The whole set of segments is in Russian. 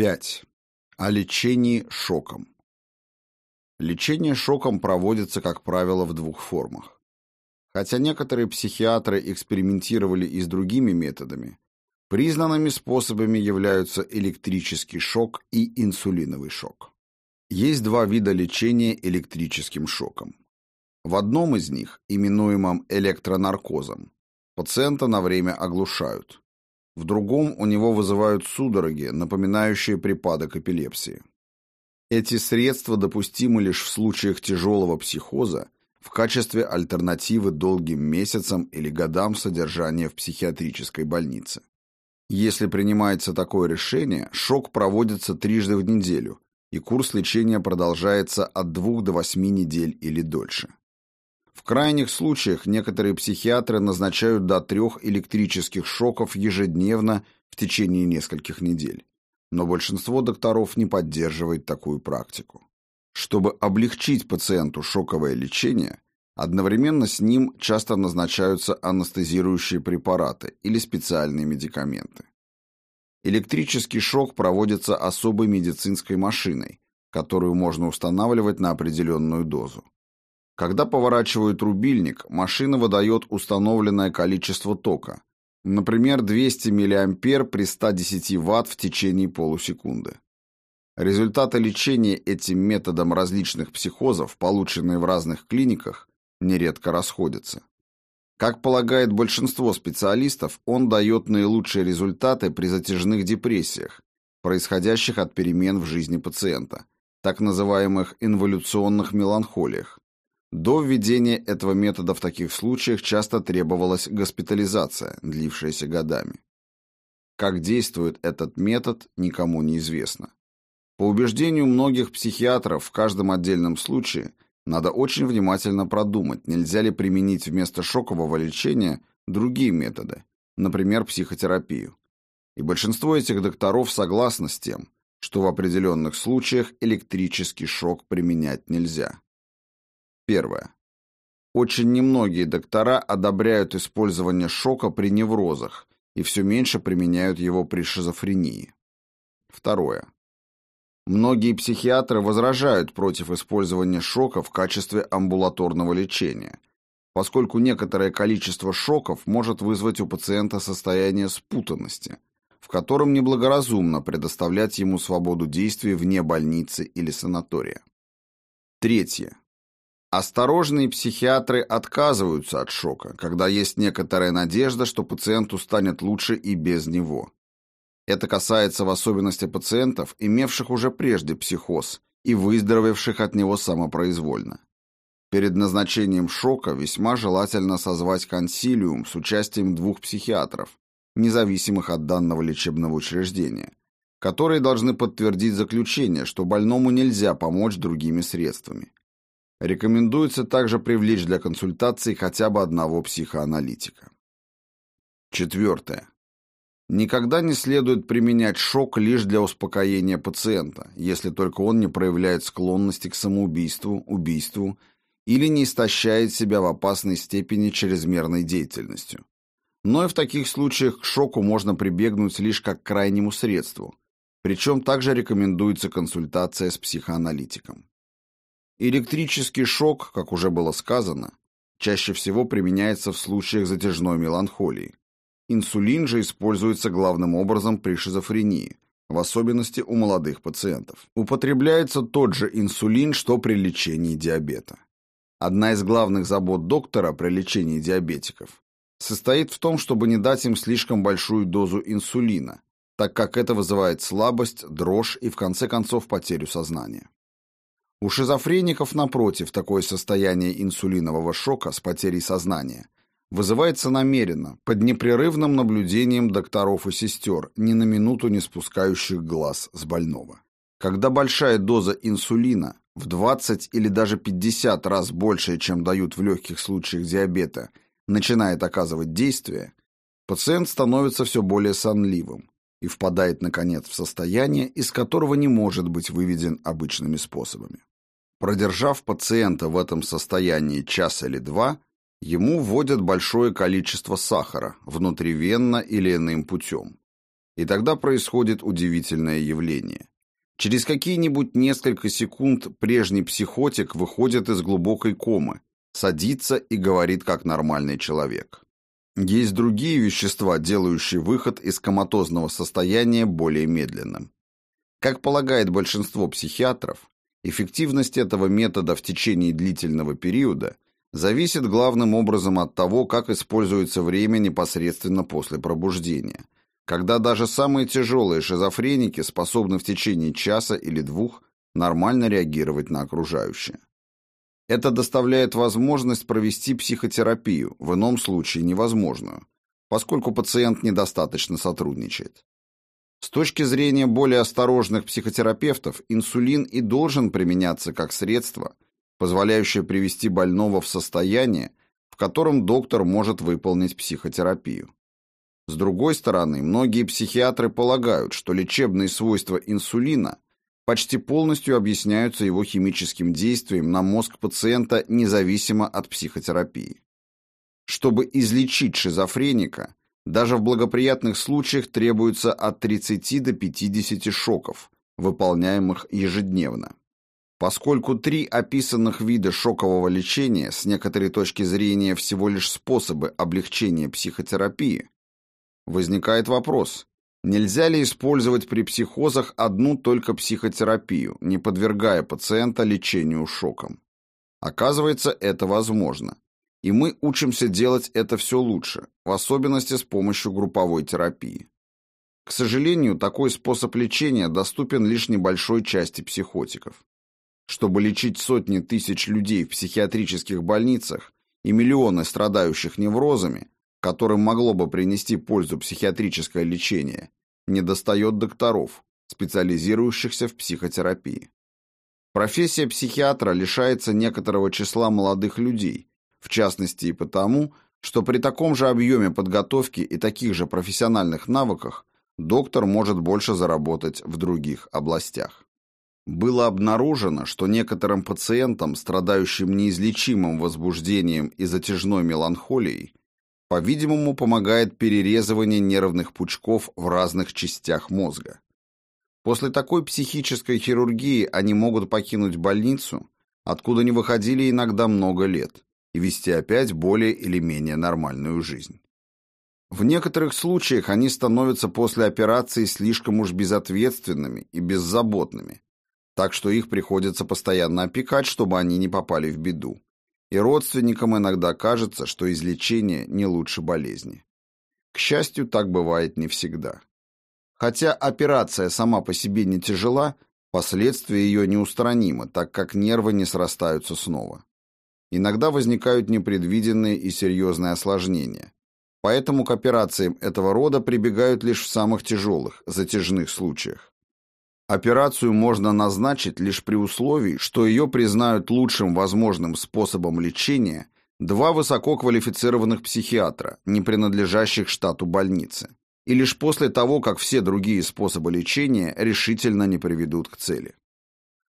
5. О лечении шоком. Лечение шоком проводится, как правило, в двух формах. Хотя некоторые психиатры экспериментировали и с другими методами, признанными способами являются электрический шок и инсулиновый шок. Есть два вида лечения электрическим шоком. В одном из них, именуемом электронаркозом, пациента на время оглушают. В другом у него вызывают судороги, напоминающие припадок эпилепсии. Эти средства допустимы лишь в случаях тяжелого психоза в качестве альтернативы долгим месяцам или годам содержания в психиатрической больнице. Если принимается такое решение, шок проводится трижды в неделю, и курс лечения продолжается от 2 до 8 недель или дольше. В крайних случаях некоторые психиатры назначают до трех электрических шоков ежедневно в течение нескольких недель. Но большинство докторов не поддерживает такую практику. Чтобы облегчить пациенту шоковое лечение, одновременно с ним часто назначаются анестезирующие препараты или специальные медикаменты. Электрический шок проводится особой медицинской машиной, которую можно устанавливать на определенную дозу. Когда поворачивают рубильник, машина выдает установленное количество тока, например, 200 мА при 110 Вт в течение полусекунды. Результаты лечения этим методом различных психозов, полученные в разных клиниках, нередко расходятся. Как полагает большинство специалистов, он дает наилучшие результаты при затяжных депрессиях, происходящих от перемен в жизни пациента, так называемых инволюционных меланхолиях, до введения этого метода в таких случаях часто требовалась госпитализация, длившаяся годами. Как действует этот метод, никому не известно. По убеждению многих психиатров, в каждом отдельном случае надо очень внимательно продумать, нельзя ли применить вместо шокового лечения другие методы, например, психотерапию. И большинство этих докторов согласны с тем, что в определенных случаях электрический шок применять нельзя. Первое. Очень немногие доктора одобряют использование шока при неврозах и все меньше применяют его при шизофрении. Второе. Многие психиатры возражают против использования шока в качестве амбулаторного лечения, поскольку некоторое количество шоков может вызвать у пациента состояние спутанности, в котором неблагоразумно предоставлять ему свободу действий вне больницы или санатория. Третье. Осторожные психиатры отказываются от шока, когда есть некоторая надежда, что пациенту станет лучше и без него. Это касается в особенности пациентов, имевших уже прежде психоз и выздоровевших от него самопроизвольно. Перед назначением шока весьма желательно созвать консилиум с участием двух психиатров, независимых от данного лечебного учреждения, которые должны подтвердить заключение, что больному нельзя помочь другими средствами. Рекомендуется также привлечь для консультации хотя бы одного психоаналитика. Четвертое. Никогда не следует применять шок лишь для успокоения пациента, если только он не проявляет склонности к самоубийству, убийству или не истощает себя в опасной степени чрезмерной деятельностью. Но и в таких случаях к шоку можно прибегнуть лишь как к крайнему средству, причем также рекомендуется консультация с психоаналитиком. Электрический шок, как уже было сказано, чаще всего применяется в случаях затяжной меланхолии. Инсулин же используется главным образом при шизофрении, в особенности у молодых пациентов. Употребляется тот же инсулин, что при лечении диабета. Одна из главных забот доктора при лечении диабетиков состоит в том, чтобы не дать им слишком большую дозу инсулина, так как это вызывает слабость, дрожь и в конце концов потерю сознания. У шизофреников, напротив, такое состояние инсулинового шока с потерей сознания вызывается намеренно, под непрерывным наблюдением докторов и сестер, ни на минуту не спускающих глаз с больного. Когда большая доза инсулина, в 20 или даже 50 раз большая, чем дают в легких случаях диабета, начинает оказывать действие, пациент становится все более сонливым и впадает, наконец, в состояние, из которого не может быть выведен обычными способами. Продержав пациента в этом состоянии час или два, ему вводят большое количество сахара, внутривенно или иным путем. И тогда происходит удивительное явление. Через какие-нибудь несколько секунд прежний психотик выходит из глубокой комы, садится и говорит как нормальный человек. Есть другие вещества, делающие выход из коматозного состояния более медленным. Как полагает большинство психиатров, эффективность этого метода в течение длительного периода зависит главным образом от того, как используется время непосредственно после пробуждения – когда даже самые тяжелые шизофреники способны в течение часа или двух нормально реагировать на окружающее. Это доставляет возможность провести психотерапию, в ином случае невозможную, поскольку пациент недостаточно сотрудничает. С точки зрения более осторожных психотерапевтов, инсулин и должен применяться как средство, позволяющее привести больного в состояние, в котором доктор может выполнить психотерапию. С другой стороны, многие психиатры полагают, что лечебные свойства инсулина почти полностью объясняются его химическим действием на мозг пациента независимо от психотерапии. Чтобы излечить шизофреника, даже в благоприятных случаях требуется от 30 до 50 шоков, выполняемых ежедневно. Поскольку три описанных вида шокового лечения с некоторой точки зрения всего лишь способы облегчения психотерапии, Возникает вопрос, нельзя ли использовать при психозах одну только психотерапию, не подвергая пациента лечению шоком? Оказывается, это возможно. И мы учимся делать это все лучше, в особенности с помощью групповой терапии. К сожалению, такой способ лечения доступен лишь небольшой части психотиков. Чтобы лечить сотни тысяч людей в психиатрических больницах и миллионы страдающих неврозами, которым могло бы принести пользу психиатрическое лечение, недостает докторов, специализирующихся в психотерапии. Профессия психиатра лишается некоторого числа молодых людей, в частности и потому, что при таком же объеме подготовки и таких же профессиональных навыках доктор может больше заработать в других областях. Было обнаружено, что некоторым пациентам, страдающим неизлечимым возбуждением и затяжной меланхолией, по-видимому, помогает перерезывание нервных пучков в разных частях мозга. После такой психической хирургии они могут покинуть больницу, откуда не выходили иногда много лет, и вести опять более или менее нормальную жизнь. В некоторых случаях они становятся после операции слишком уж безответственными и беззаботными, так что их приходится постоянно опекать, чтобы они не попали в беду и родственникам иногда кажется, что излечение не лучше болезни. К счастью, так бывает не всегда. Хотя операция сама по себе не тяжела, последствия ее неустранимы, так как нервы не срастаются снова. Иногда возникают непредвиденные и серьезные осложнения. Поэтому к операциям этого рода прибегают лишь в самых тяжелых, затяжных случаях. Операцию можно назначить лишь при условии, что ее признают лучшим возможным способом лечения два высококвалифицированных психиатра, не принадлежащих штату больницы, и лишь после того, как все другие способы лечения решительно не приведут к цели.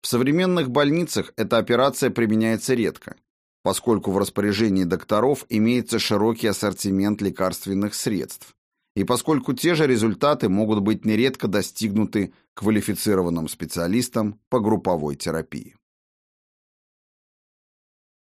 В современных больницах эта операция применяется редко, поскольку в распоряжении докторов имеется широкий ассортимент лекарственных средств, и поскольку те же результаты могут быть нередко достигнуты квалифицированным специалистом по групповой терапии.